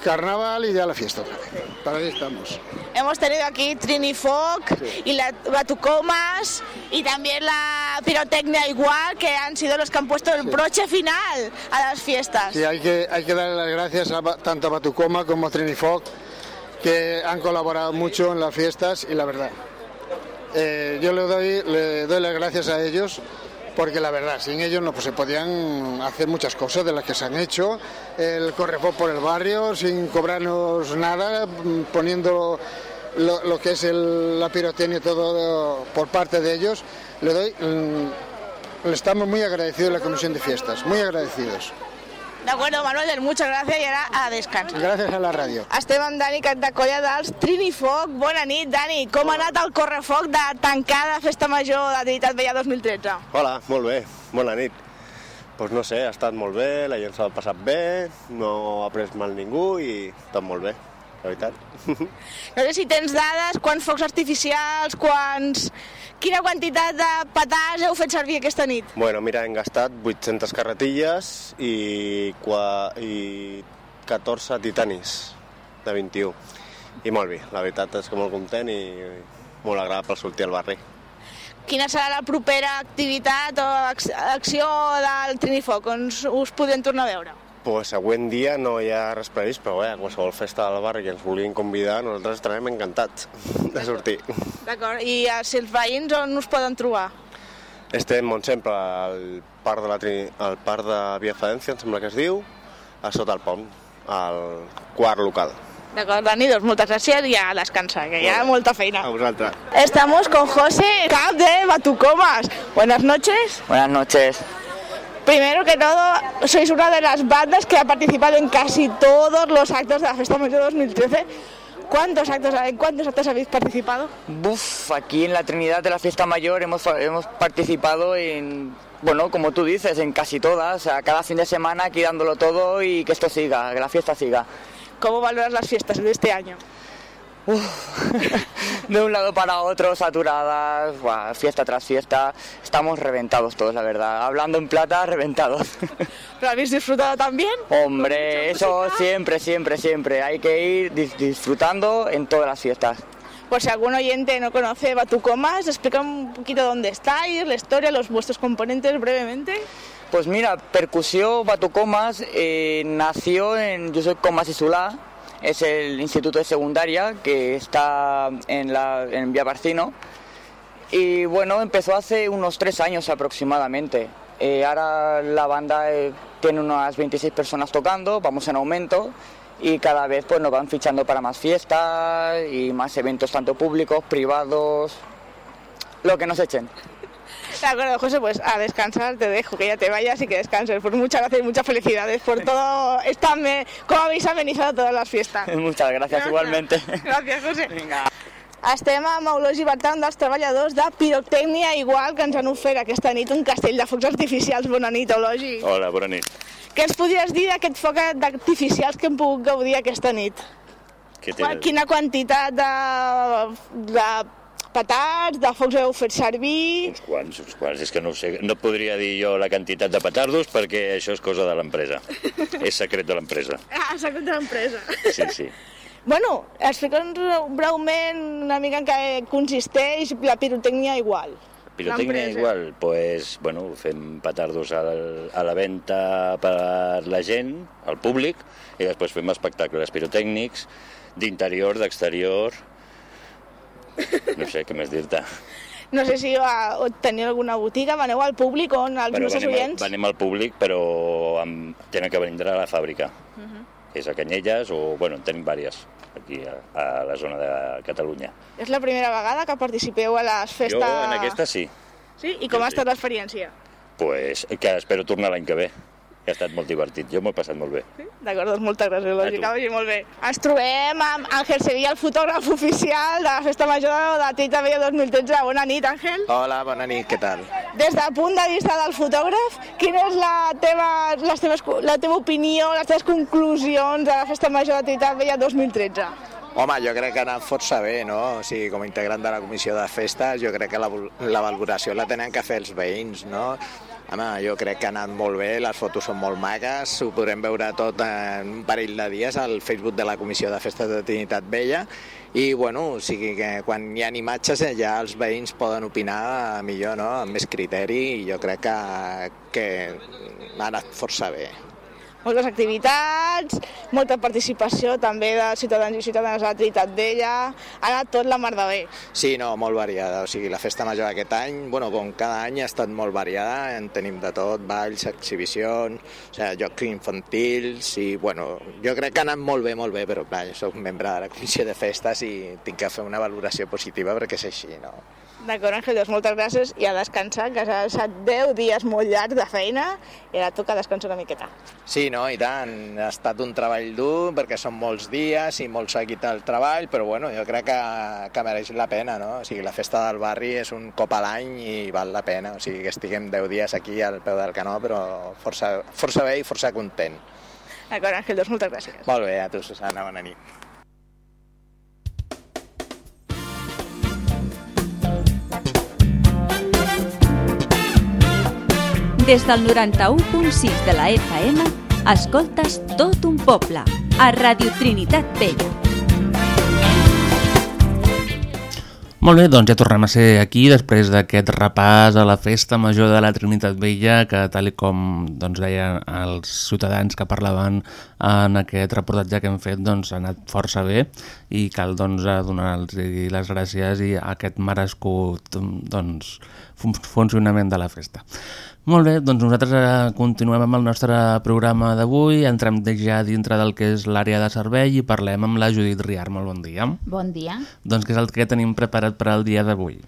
K: carnaval y ya la fiesta otra vez. Para ahí estamos.
B: Hemos tenido aquí Trinifoc y la Batucomas y también la pirotecnia igual, que han sido los que han puesto el broche final a las fiestas.
K: Sí, hay que, hay que darle las gracias a, tanto a Batucoma como a Trinifoc, que han colaborado mucho en las fiestas y la verdad. eh, yo le doy, le doy las gracias a ellos porque la verdad, sin ellos no pues, se podían hacer muchas cosas de las que se han hecho. El correfo por el barrio sin cobrarnos nada, poniendo lo, que es el- la pirotecnia todo por parte de ellos. Le doy, le estamos muy agradecidos a la Comisión de Fiestas, muy agradecidos.
B: De acuerdo, Manuel, muchas gracias i ara a descans.
K: Gràcies a la ràdio.
B: Estem amb Dani Cantacolla dels Trinifoc. Bona nit, Dani. Com ha anat el correfoc de tancar la Festa Major de Trinitat Vella 2013?
O: Hola, molt bé, bona nit. Doncs pues no sé, ha estat molt bé, la gent s'ha passat bé, no ha pres mal ningú i tot molt bé, la veritat.
B: No sé si tens dades, quants focs artificials, quants... Quina quantitat de petards heu fet servir aquesta nit?
O: bueno, mira, hem gastat 800 carretilles i, qua, i 14 titanis de 21. I molt bé, la veritat és que molt content i molt agradable sortir al barri.
B: Quina serà la propera activitat o ac- acció del Trinifoc? On us, us podem tornar a veure?
O: Pues següent dia no hi ha res previst, però bé, a qualsevol festa del barri que ens vulguin convidar, nosaltres estarem encantats de sortir.
B: D'acord. I eh, si els veïns on us poden trobar?
O: Estem, on sempre, al parc de, la, Trini- al parc de Via Fadència, em sembla que es diu, a sota el pont, al quart local.
B: D'acord, Dani, doncs moltes gràcies i a descansar, que hi ha molta feina.
O: A vosaltres.
B: Estamos con José Cap de Batucomas. Buenas noches.
P: Buenas noches.
B: Primero que todo, sois una de las bandas que ha participado en casi todos los actos de la Festa Mayor 2013. ¿Cuántos actos, ¿En cuántos actos habéis participado?
P: Buf, aquí en la Trinidad de la Fiesta Mayor hemos, hemos participado en, bueno, como tú dices, en casi todas, o sea, cada fin de semana aquí dándolo todo y que esto siga, que la fiesta siga.
B: ¿Cómo valoras las fiestas de este año?
P: De un lado para otro, saturadas, buah, fiesta tras fiesta, estamos reventados todos, la verdad. Hablando en plata, reventados.
B: ¿Lo habéis disfrutado también?
P: Hombre, eso siempre, siempre, siempre. Hay que ir dis- disfrutando en todas las fiestas.
B: Por si algún oyente no conoce Batucomas, explica un poquito dónde estáis, la historia, los vuestros componentes brevemente.
P: Pues mira, Percusión Batucomas eh, nació en Josep Comas y Solà, es el instituto de secundaria que está en, la, en Vía Barcino. Y bueno, empezó hace unos tres años aproximadamente. Eh, ahora la banda eh, tiene unas 26 personas tocando, vamos en aumento y cada vez pues nos van fichando para más fiestas y más eventos tanto públicos, privados, lo que nos echen.
B: De acuerdo, José, pues a descansar te dejo, que ya te vayas y que descanses. Pues muchas gracias y muchas felicidades por todo esta me... cómo habéis amenizado todas las fiestas.
P: Muchas gracias, igualmente.
B: Gràcies, José. Vinga. Estem amb Eulogio Bertran dels treballadors de Pirotècnia Igual que ens han ofert aquesta nit un castell de focs artificials. Bona nit, Eulogi.
Q: Hola, bona nit.
B: Què ens podries dir d'aquest foc artificials que hem pogut gaudir aquesta nit?
Q: Té?
B: Quina quantitat de, de petards, de focs heu fet servir?
Q: Uns quants, uns quants. És que no sé, no podria dir jo la quantitat de petardos perquè això és cosa de l'empresa. és secret de l'empresa.
B: Ah, secret de l'empresa.
Q: Sí, sí.
B: Bueno, explica'ns breument una mica en què consisteix la pirotècnia igual.
Q: Pirotècnia igual, pues, bueno, fem petardos al, a la venda per la gent, al públic, i després fem espectacles pirotècnics d'interior, d'exterior... No sé què més dir-te.
B: No sé si uh, teniu alguna botiga, veneu al públic on els
Q: Bueno,
B: nostres oients...
Q: venim al públic, però amb, tenen que vindre a la fàbrica.
B: Mhm.
Q: És a Canyelles o, bueno, en tenim vàries aquí a, a la zona de Catalunya.
B: És la primera vegada que participeu a les festes...
Q: Jo en aquesta sí.
B: Sí? I com ha estat l'experiència?
Q: Pues, que espero tornar l'any que ve. Ha estat molt divertit, jo m'ho he passat molt bé.
B: D'acord, doncs moltes gràcies, lògic, que vagi molt bé. Ens trobem amb Àngel Sevilla, el fotògraf oficial de la Festa Major de Tita Vella 2013. Bona nit, Àngel.
R: Hola, bona nit, què tal?
B: des del punt de vista del fotògraf, quina és la teva, les teves, la teva opinió, les teves conclusions de la Festa Major de Trinitat Vella 2013?
S: Home, jo crec que ha anat força bé, no? O sigui, com a integrant de la comissió de festes, jo crec que la, la valoració la tenen que fer els veïns, no? Home, jo crec que ha anat molt bé, les fotos són molt magues, ho podrem veure tot en un parell de dies al Facebook de la Comissió de Festes de Trinitat Vella i, bueno, o sigui que quan hi ha imatges eh, ja els veïns poden opinar millor, no?, amb més criteri i jo crec que, que ha anat força bé
B: moltes activitats, molta participació també de ciutadans i ciutadanes de la Trinitat Vella, ha anat tot la mar de bé.
S: Sí, no, molt variada, o sigui, la festa major aquest any, bueno, com cada any ha estat molt variada, en tenim de tot, balls, exhibicions, o sigui, jocs infantils, i, bueno, jo crec que ha anat molt bé, molt bé, però clar, jo soc membre de la comissió de festes i tinc que fer una valoració positiva perquè és així, no?
B: D'acord, Àngel, doncs moltes gràcies i a descansar, que has estat 10 dies molt llargs de feina i ara toca descansar una miqueta.
S: Sí, no, i tant. Ha estat un treball dur perquè són molts dies i molt seguit el treball, però bueno, jo crec que, que mereix la pena, no? O sigui, la festa del barri és un cop a l'any i val la pena. O sigui, que estiguem 10 dies aquí al peu del canó, però força, força bé i força content.
B: D'acord, Àngel, doncs moltes gràcies.
S: Molt bé, a tu, Susana, bona nit.
D: Des del 91.6 de la FM, escoltes tot un poble, a Radio Trinitat Vella.
A: Molt bé, doncs ja tornem a ser aquí després d'aquest repàs a la festa major de la Trinitat Vella que tal com doncs, deien els ciutadans que parlaven en aquest reportatge que hem fet doncs, ha anat força bé i cal doncs, donar-los les gràcies i aquest merescut doncs, funcionament de la festa. Molt bé, doncs nosaltres eh, continuem amb el nostre programa d'avui, entrem ja dintre del que és l'àrea de servei i parlem amb la Judit Riar. Molt bon dia.
R: Bon dia.
A: Doncs què és el que tenim preparat per al dia d'avui?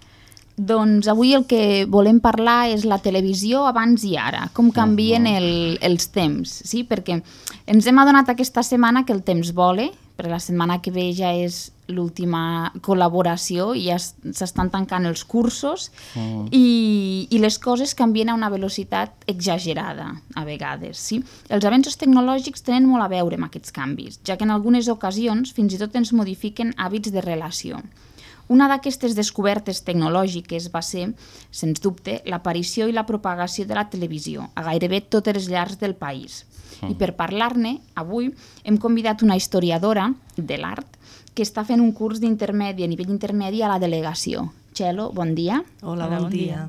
R: Doncs avui el que volem parlar és la televisió abans i ara, com canvien el, els temps, sí? perquè ens hem adonat aquesta setmana que el temps vola, perquè la setmana que ve ja és l'última col·laboració i ja s'estan tancant els cursos mm. i, i les coses canvien a una velocitat exagerada a vegades. Sí? Els avenços tecnològics tenen molt a veure amb aquests canvis, ja que en algunes ocasions fins i tot ens modifiquen hàbits de relació. Una d'aquestes descobertes tecnològiques va ser, sens dubte, l'aparició i la propagació de la televisió a gairebé totes les llars del país. Mm. I per parlar-ne, avui hem convidat una historiadora de l'art que està fent un curs d'intermedi, a nivell intermedi a la delegació. Txelo, bon dia.
T: Hola, bon, bon dia.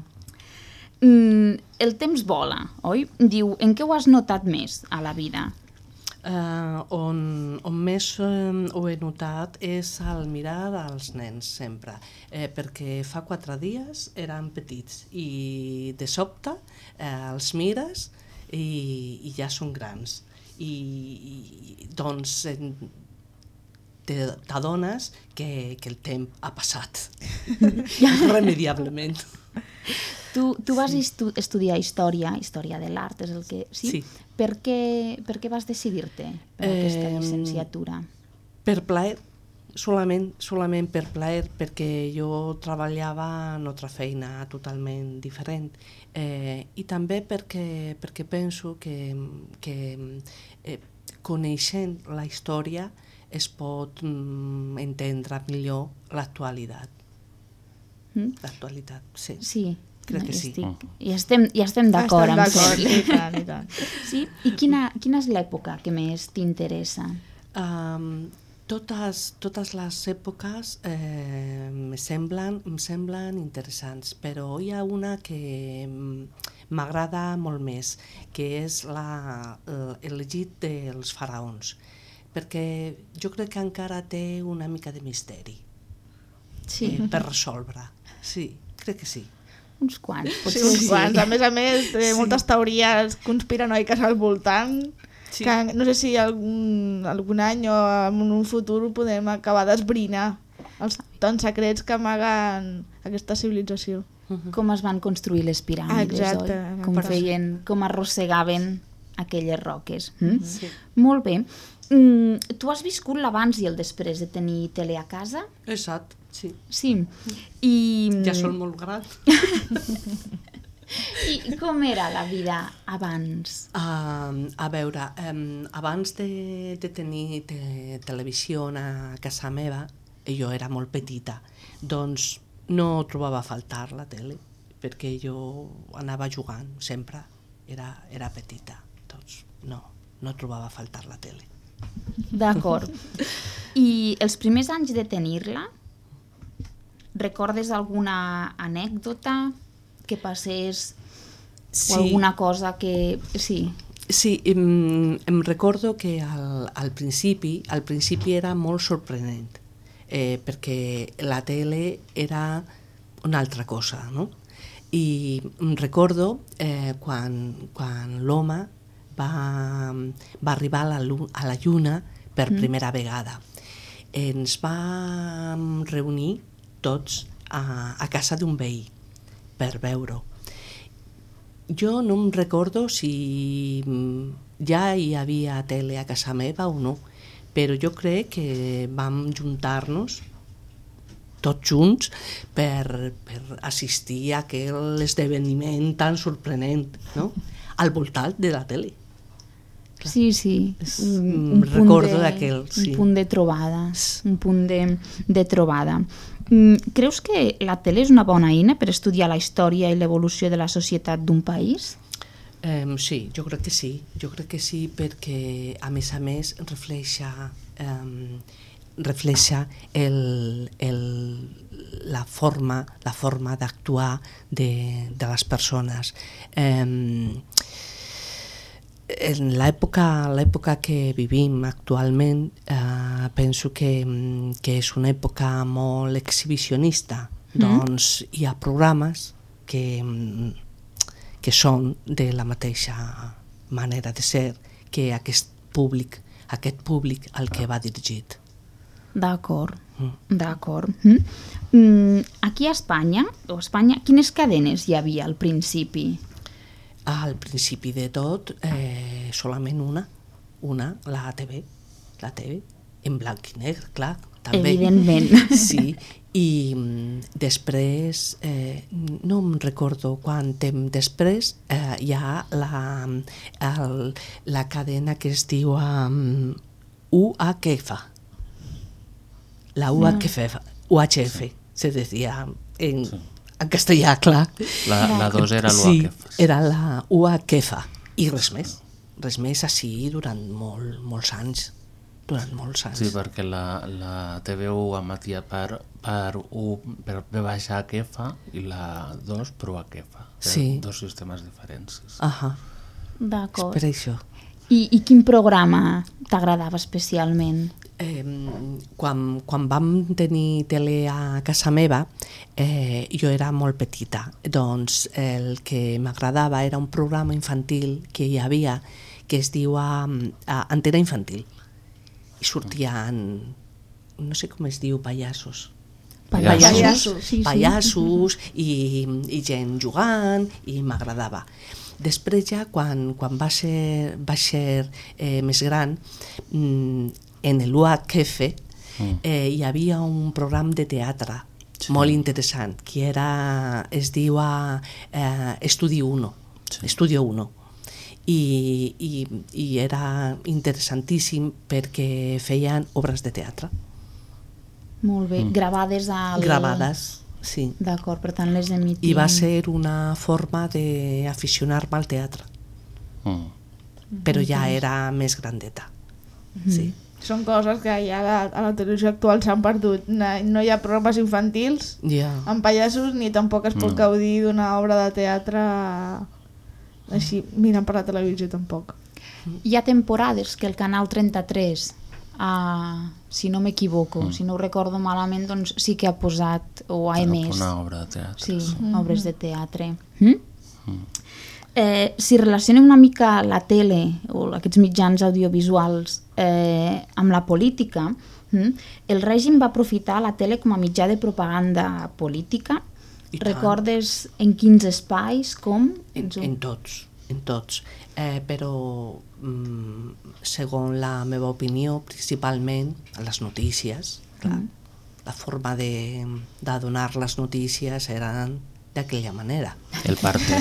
R: Mm, el temps vola, oi? Diu, en què ho has notat més a la vida?
T: Uh, on, on més uh, ho he notat és al mirar als nens sempre, eh, perquè fa quatre dies eren petits i de sobte eh, els mires i, i ja són grans i, i doncs t'adones que, que el temps ha passat irremediablement.
R: Tu, tu vas sí. estu estudiar història, història de l'art, és el que... Sí? sí. Per, què, per què vas decidir-te per eh, aquesta llicenciatura?
T: Per plaer, solament, solament per plaer, perquè jo treballava en altra feina totalment diferent. Eh, I també perquè, perquè penso que, que eh, coneixent la història es pot mm, entendre millor l'actualitat. Mm? L'actualitat, sí.
R: Sí,
T: crec no, que sí.
R: Estic, i estem, i estem d'acord
B: amb d'acord, i tant, i tant.
R: Sí? I quina, quina és l'època que més t'interessa?
T: Um, totes, totes les èpoques eh, me semblen, em semblen interessants, però hi ha una que m'agrada molt més, que és la, el llegit dels faraons perquè jo crec que encara té una mica de misteri
R: sí.
T: eh, per resoldre. Sí, crec que sí.
R: Uns quants,
B: potser sí, uns sí. quants. A més a més, té sí. moltes teories conspiranoiques al voltant, sí. que no sé si algun, algun any o en un futur podem acabar d'esbrinar els tants secrets que amaguen aquesta civilització.
R: Com es van construir les piràmides,
B: Exacte,
R: oi? Com feien, com arrossegaven aquelles roques. Mm? Sí. Molt bé. Mm, tu has viscut l'abans i el després de tenir tele a casa?
T: Exacte, sí.
R: Sí. I...
T: Ja són molt grans.
R: I com era la vida abans?
T: Uh, a veure, um, abans de, de tenir te, televisió a casa meva, jo era molt petita, doncs no trobava a faltar la tele, perquè jo anava jugant sempre, era, era petita, doncs no, no trobava a faltar la tele.
R: D'acord. I els primers anys de tenir-la, recordes alguna anècdota que passés
T: Sí.
R: o alguna cosa que... Sí,
T: Sí, em, em recordo que al, al principi, al principi era molt sorprenent, eh, perquè la tele era una altra cosa, no? I em recordo eh, quan, quan l'home va, va arribar a la, a la lluna per
U: Mm.
T: primera vegada. Ens vam reunir tots a, a casa d'un veí per veure-ho. Jo no em recordo si mm, ja hi havia tele a casa meva o no, però jo crec que vam juntar-nos tots junts per, per assistir a aquell esdeveniment tan sorprenent no? al voltant de la tele.
R: sí, sí.
T: mm, recordo
R: de-
T: d'aquell, sí.
R: Un punt de trobada, un punt de, de trobada. Mm, Creus que la tele és una bona eina per estudiar la història i l'evolució de la societat d'un país?
T: Um, sí, jo crec que sí, jo crec que sí perquè a més a més reflexa, um, reflexa el, el, la forma, la forma d'actuar de, de les persones. Um, en l'època que vivim actualment eh, penso que, mm, que és una època molt exhibicionista
U: Mm.
T: doncs hi ha programes que, mm, que són de la mateixa manera de ser que aquest públic aquest públic al que va dirigit
R: D'acord,
T: Mm.
R: d'acord. Mm. Mm, Aquí a Espanya, o a Espanya, quines cadenes hi havia al principi?
T: Al principi de tot eh, solament una una, la TV la TV, en blanc i negre clar, també.
R: Evidentment.
T: sí, i mm, després eh, no em recordo quant temps després eh, hi ha la, el, la cadena que es diu um, UHF la UHF, UHF se decía en, en castellà, clar.
A: La- la dos era
T: Sí,
A: l'UHF.
T: era la UHF i res més. Res més així durant molt, molts anys. Durant molts anys.
A: Sí, perquè la, la TV1 emetia per, per, U, per B baixa H i la 2 per. Eren
T: Sí.
A: Dos sistemes diferents. sí, sí.
T: Ahà.
R: D'acord.
T: És per això.
R: I, I quin programa t'agradava especialment?
T: Eh, quan, quan vam tenir tele a casa meva, eh, jo era molt petita, doncs el que m'agradava era un programa infantil que hi havia que es diu a, a Antena Infantil i sortien, no sé com es diu, pallassos.
R: Pallassos.
T: Pallassos,
R: Sí, sí.
T: pallassos i, i gent jugant i m'agradava. Després ja, quan, quan va ser, va ser eh, més gran, mm, en l'UHF
U: Mm.
T: eh, hi havia un programa de teatre sí. molt interessant, que era, es diu eh, Estudi 1, sí. Estudio 1. I, i, i era interessantíssim perquè feien obres de teatre.
R: Molt bé,
T: Mm.
R: gravades al...
T: Gravades, sí.
R: D'acord, per tant les emitien...
T: I va ser una forma d'aficionar-me al teatre.
A: Mm.
T: Però ja era més grandeta.
R: Mhm.
T: Sí.
B: Són coses que ja a la, a la televisió actual s'han perdut. No, no hi ha programes infantils
T: Ja.
B: amb pallassos ni tampoc es pot
T: No.
B: gaudir d'una obra de teatre així mirant per la televisió tampoc.
R: Hi ha temporades que el Canal 33, uh, si no m'equivoco,
A: Mm.
R: si no ho recordo malament, doncs sí que ha posat o ha emès
A: una obra de teatre.
R: sí,
A: sí.
R: obres de teatre. Mm? Eh, si relacionem una mica la tele o aquests mitjans audiovisuals eh, amb la política, mm, el règim va aprofitar la tele com a mitjà de propaganda política.
T: I tant.
R: Recordes en quins espais, com?
T: En, en tots, en tots. Eh, però, mm, segons la meva opinió, principalment les notícies, clar,
R: Mm.
T: la forma de, de donar les notícies eren d'aquella manera.
A: El parte.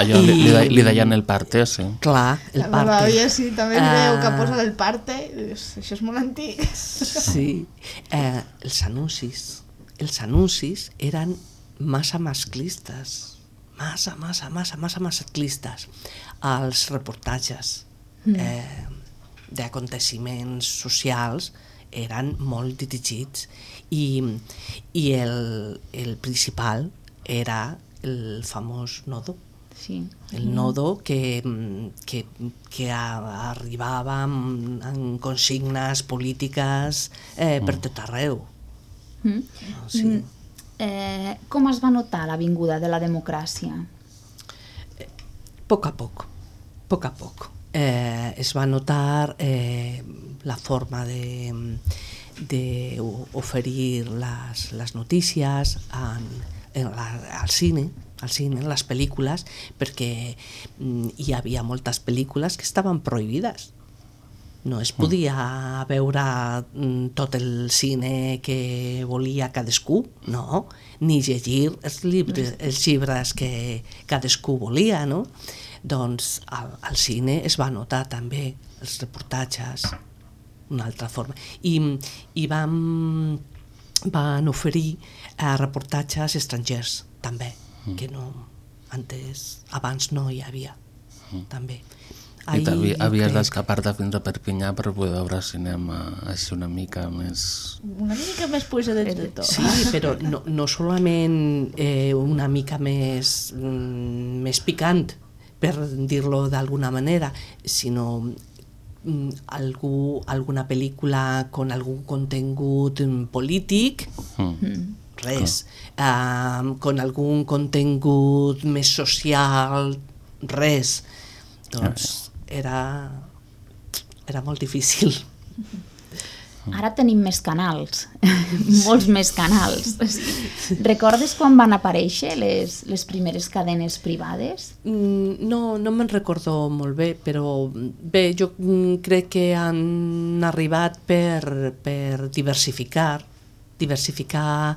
A: Allò li, li, li deien el parte, sí.
T: Clar, el
B: La
T: parte.
B: meva àvia sí, també uh... veu que
T: Ah.
B: posa el parte, i dius, això és molt antic.
T: Sí, eh, els anuncis, els anuncis eren massa masclistes, massa, massa, massa, massa masclistes. Els reportatges
U: Mm.
T: eh, d'aconteciments socials eren molt dirigits i, i el, el principal era el famós nodo.
R: Sí.
T: El nodo que, mm, que, que a, arribava amb, amb consignes polítiques eh, per tot arreu.
R: Mm.
T: sí.
R: Mm. Eh, com es va notar la vinguda de la democràcia?
T: poc a poc, poc a poc. Eh, es va notar eh, la forma de, de o- oferir les, les notícies en, en la, al cine, al cine, en les pel·lícules, perquè mm, hi havia moltes pel·lícules que estaven prohibides. No es podia veure mm, tot el cine que volia cadascú, no, ni llegir els llibres, els llibres que cadascú volia, no? Doncs al, al cine es va notar també els reportatges, una altra forma. I, i vam, van oferir eh, reportatges estrangers, també,
A: Mm.
T: que no, antes, abans no hi havia, també.
A: I t'havi- havies
T: crec-
A: d'escapar-te fins a Perpinyà per poder veure cinema així una mica més...
B: Una mica més puja de tot.
T: Sí, però no, no solament eh, una mica més, mm, més picant, per dir-lo d'alguna manera, sinó mm, algú, alguna pel·lícula con algun contingut mm, polític,
A: Mm.
T: res. Uh, con algun contingut més social, res. Doncs era, era molt difícil.
R: Ara tenim més canals, molts més canals. Recordes quan van aparèixer les, les primeres cadenes privades?
T: Mm, No, no me'n recordo molt bé, però bé, jo mm, crec que han arribat per, per diversificar diversificar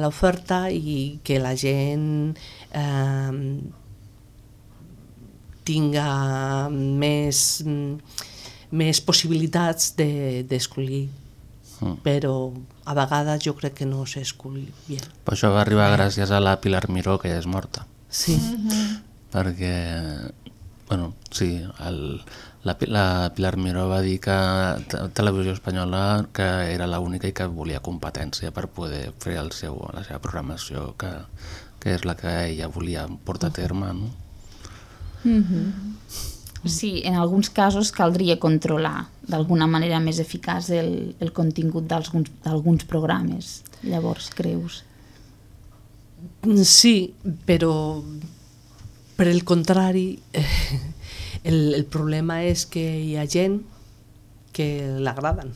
T: l'oferta i que la gent eh, tinga més, mm, més possibilitats de- d'escollir.
A: Mm.
T: Però a vegades jo crec que no s'escull bé.
A: Però això va arribar gràcies a la Pilar Miró, que ja és morta.
T: Sí.
A: Perquè, bueno, sí, el, la, la Pilar Miró va dir que Te- Televisió Espanyola que era l'única i que volia competència per poder fer el seu, la seva programació, que, que és la que ella volia portar a terme, no?
R: Mhm. Sí, en alguns casos caldria controlar d'alguna manera més eficaç el, el contingut d'alguns programes. Llavors, creus?
T: Sí, però per el contrari, el, el problema és que hi ha gent que l'agraden.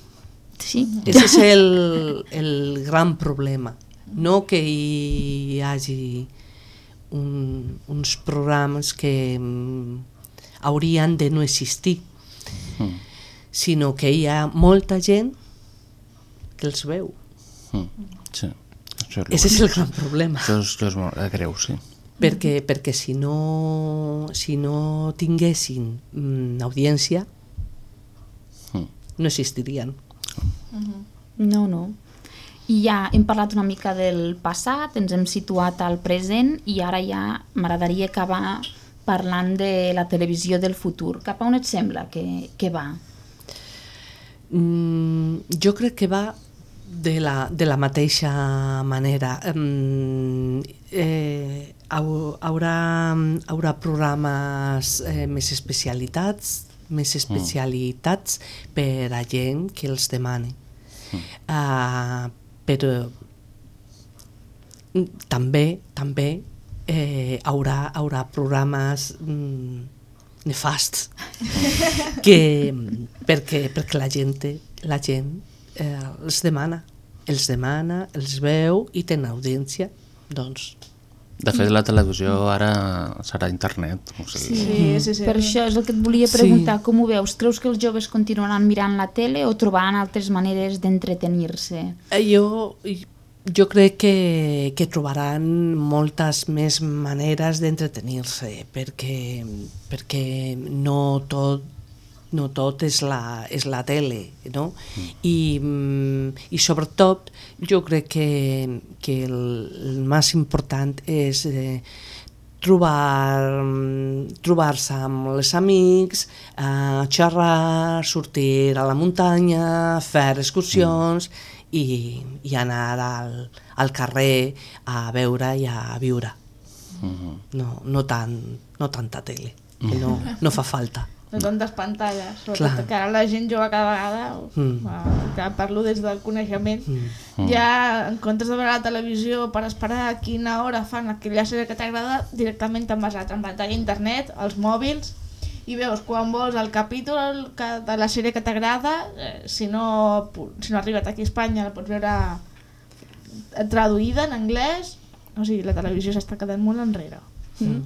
R: Sí.
T: Ese és el, el gran problema. No que hi hagi un, uns programes que mm, haurien de no existir,
A: Mm.
T: sinó que hi ha molta gent que els veu.
A: Mm. Sí. Això
T: Ese és el gran problema.
A: Això és, això és molt greu, sí.
T: perquè, perquè si no, si no tinguessin mm, audiència
A: Mm.
T: no existirien.
R: No, no. I ja hem parlat una mica del passat, ens hem situat al present i ara ja m'agradaria acabar parlant de la televisió del futur. Cap a on et sembla que, que va?
T: Mm, jo crec que va de la, de la mateixa manera. Mm, eh, hau- haurà, haurà programes eh, més especialitats, més especialitats per a gent que els demani. Uh, però mm, també també eh, haurà, haurà programes mm, nefasts que, perquè, perquè la gent, la gent eh, els demana, els demana, els veu i tenen audiència, doncs
A: De fet, la televisió ara serà internet. O sigui,
R: Sí, sí, sí. Per això és el que et volia preguntar, com ho veus? Creus que els joves continuaran mirant la tele o trobaran altres maneres d'entretenir-se?
T: Eh, Jo, jo crec que, que trobaran moltes més maneres d'entretenir-se perquè, perquè no tot no tot és la, és la tele, no? Mm. I, mm, I sobretot jo crec que, que el, el més important és eh, trobar, trobar-se amb els amics, eh, xerrar, sortir a la muntanya, fer excursions mm. I, i anar al, al carrer a veure i a viure. Mm -hmm. no, no, tant, no tanta tele, que no, no fa falta
B: no tantes pantalles, sobretot Clar. que ara la gent jove cada vegada, mm. que parlo des del coneixement, mm. ja en comptes de veure la televisió per esperar a quina hora fan aquella sèrie que t'agrada, directament t'han basat en pantalla internet, els mòbils, i veus quan vols el capítol de la sèrie que t'agrada, eh, si, no, si no ha arribat aquí a Espanya la pots veure traduïda en anglès, o sigui, la televisió s'està quedant molt enrere.
R: Mm.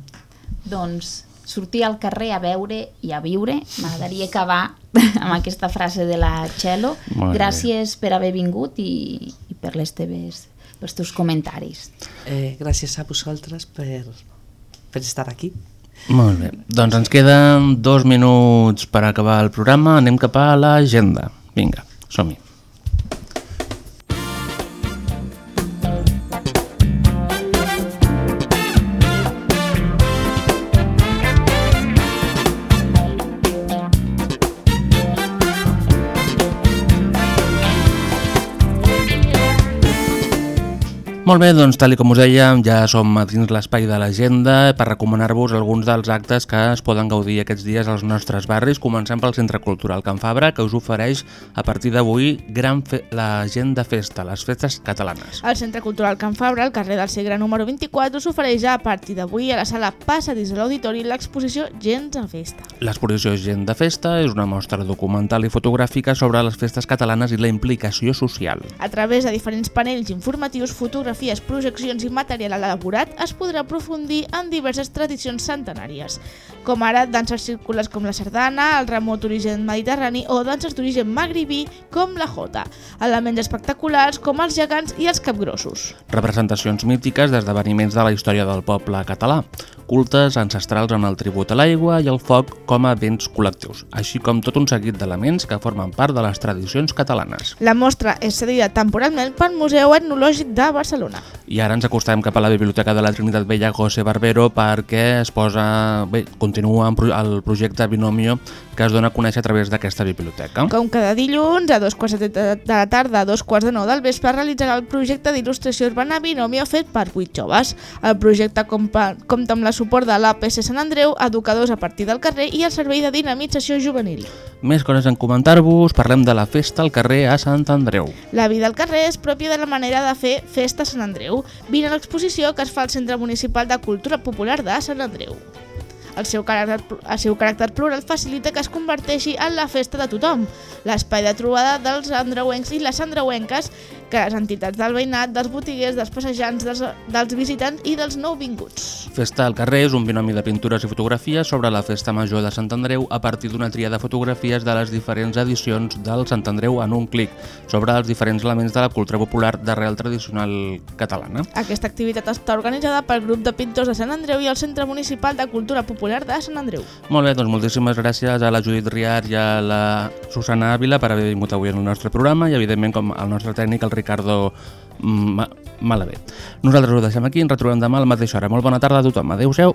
R: Doncs sortir al carrer a veure i a viure. M'agradaria acabar amb aquesta frase de la Txelo. Gràcies per haver vingut i, i per les teves pels teus comentaris.
T: Eh, gràcies a vosaltres per, per estar aquí.
A: Molt bé, doncs ens queden dos minuts per acabar el programa, anem cap a l'agenda. Vinga, som-hi. Molt bé, doncs tal com us dèiem, ja som dins l'espai de l'agenda per recomanar-vos alguns dels actes que es poden gaudir aquests dies als nostres barris. Comencem pel Centre Cultural Can Fabra, que us ofereix a partir d'avui gran l'agenda festa, les festes catalanes.
B: El Centre Cultural Can Fabra, al carrer del Segre número 24, us ofereix a partir d'avui a la sala Passadís de l'Auditori l'exposició Gens en Festa.
A: L'exposició Gent de Festa és una mostra documental i fotogràfica sobre les festes catalanes i la implicació social.
B: A través de diferents panells informatius, fotografies fotografies, projeccions i material elaborat es podrà aprofundir en diverses tradicions centenàries, com ara danses circulars com la sardana, el remot d'origen mediterrani o danses d'origen magribí com la jota, elements espectaculars com els gegants i els capgrossos.
A: Representacions mítiques d'esdeveniments de la història del poble català, cultes ancestrals amb el tribut a l'aigua i el foc com a béns col·lectius, així com tot un seguit d'elements que formen part de les tradicions catalanes.
B: La mostra és cedida temporalment pel Museu Etnològic de Barcelona. Barcelona.
A: I ara ens acostem cap a la Biblioteca de la Trinitat Vella José Barbero perquè es posa, bé, continua el projecte Binomio que es dona a conèixer a través d'aquesta biblioteca.
B: Com cada dilluns, a dos quarts de la tarda, a dos quarts de nou del vespre, realitzarà el projecte d'il·lustració urbana Binomio fet per vuit joves. El projecte compta amb la suport de l'APC Sant Andreu, educadors a partir del carrer i el Servei de Dinamització Juvenil.
A: Més coses en comentar-vos, parlem de la festa al carrer a Sant Andreu.
B: La vida al carrer és pròpia de la manera de fer festa a Sant Andreu. Vine a l'exposició que es fa al Centre Municipal de Cultura Popular de Sant Andreu. El seu, caràcter, el seu caràcter plural facilita que es converteixi en la festa de tothom, l'espai de trobada dels andreuencs i les andreuenques, que les entitats del veïnat, dels botiguers, dels passejants, dels, dels visitants i dels nouvinguts.
A: Festa al carrer és un binomi de pintures i fotografies sobre la Festa Major de Sant Andreu a partir d'una tria de fotografies de les diferents edicions del Sant Andreu en un clic, sobre els diferents elements de la cultura popular d'arrel tradicional catalana.
B: Aquesta activitat està organitzada pel grup de pintors de Sant Andreu i el Centre Municipal de Cultura Popular de Sant Andreu.
A: Molt bé, doncs moltíssimes gràcies a la Judit Riar i a la Susana Ávila per haver vingut avui en el nostre programa i evidentment com el nostre tècnic, el Ricardo Malavé. Nosaltres ho deixem aquí, ens retrobem demà a la mateixa hora. Molt bona tarda a tothom. Adéu-siau.